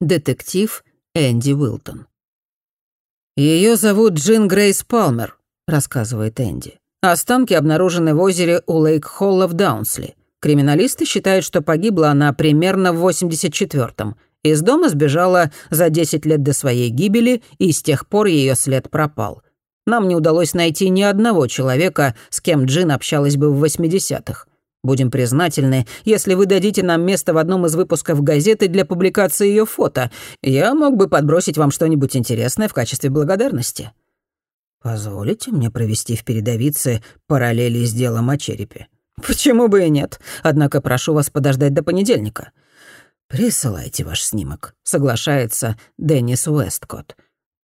детектив Энди Уилтон. Ее зовут Джин Грейс Палмер», — рассказывает Энди. «Останки обнаружены в озере у Лейк-Холла в Даунсли. Криминалисты считают, что погибла она примерно в 84-м. Из дома сбежала за 10 лет до своей гибели, и с тех пор ее след пропал. Нам не удалось найти ни одного человека, с кем Джин общалась бы в 80-х. Будем признательны, если вы дадите нам место в одном из выпусков газеты для публикации ее фото. Я мог бы подбросить вам что-нибудь интересное в качестве благодарности. Позволите мне провести в передовице параллели с делом о черепе? Почему бы и нет? Однако прошу вас подождать до понедельника. Присылайте ваш снимок, соглашается Деннис Уэсткотт.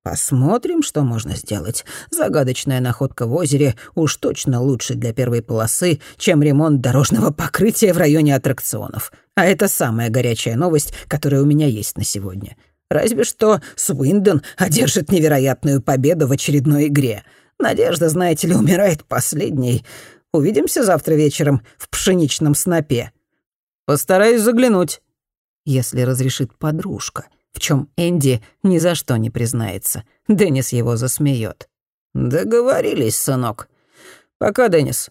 Посмотрим, что можно сделать. Загадочная находка в озере уж точно лучше для первой полосы, чем ремонт дорожного покрытия в районе аттракционов. А это самая горячая новость, которая у меня есть на сегодня. Разве что Свиндон одержит невероятную победу в очередной игре. Надежда, знаете ли, умирает последней. Увидимся завтра вечером в пшеничном снопе. Постараюсь заглянуть. Если разрешит подружка — в чем Энди ни за что не признается. Деннис его засмеет. «Договорились, сынок. Пока, Деннис».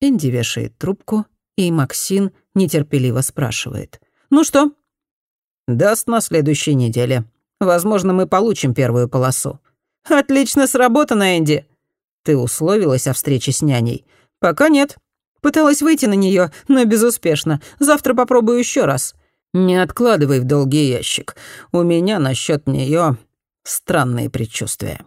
Энди вешает трубку, и Максин нетерпеливо спрашивает. «Ну что?» «Даст на следующей неделе. Возможно, мы получим первую полосу». «Отлично сработано, Энди». «Ты условилась о встрече с няней?» «Пока нет. Пыталась выйти на нее, но безуспешно. Завтра попробую еще раз». Не откладывай в долгий ящик. У меня насчет нее странные предчувствия.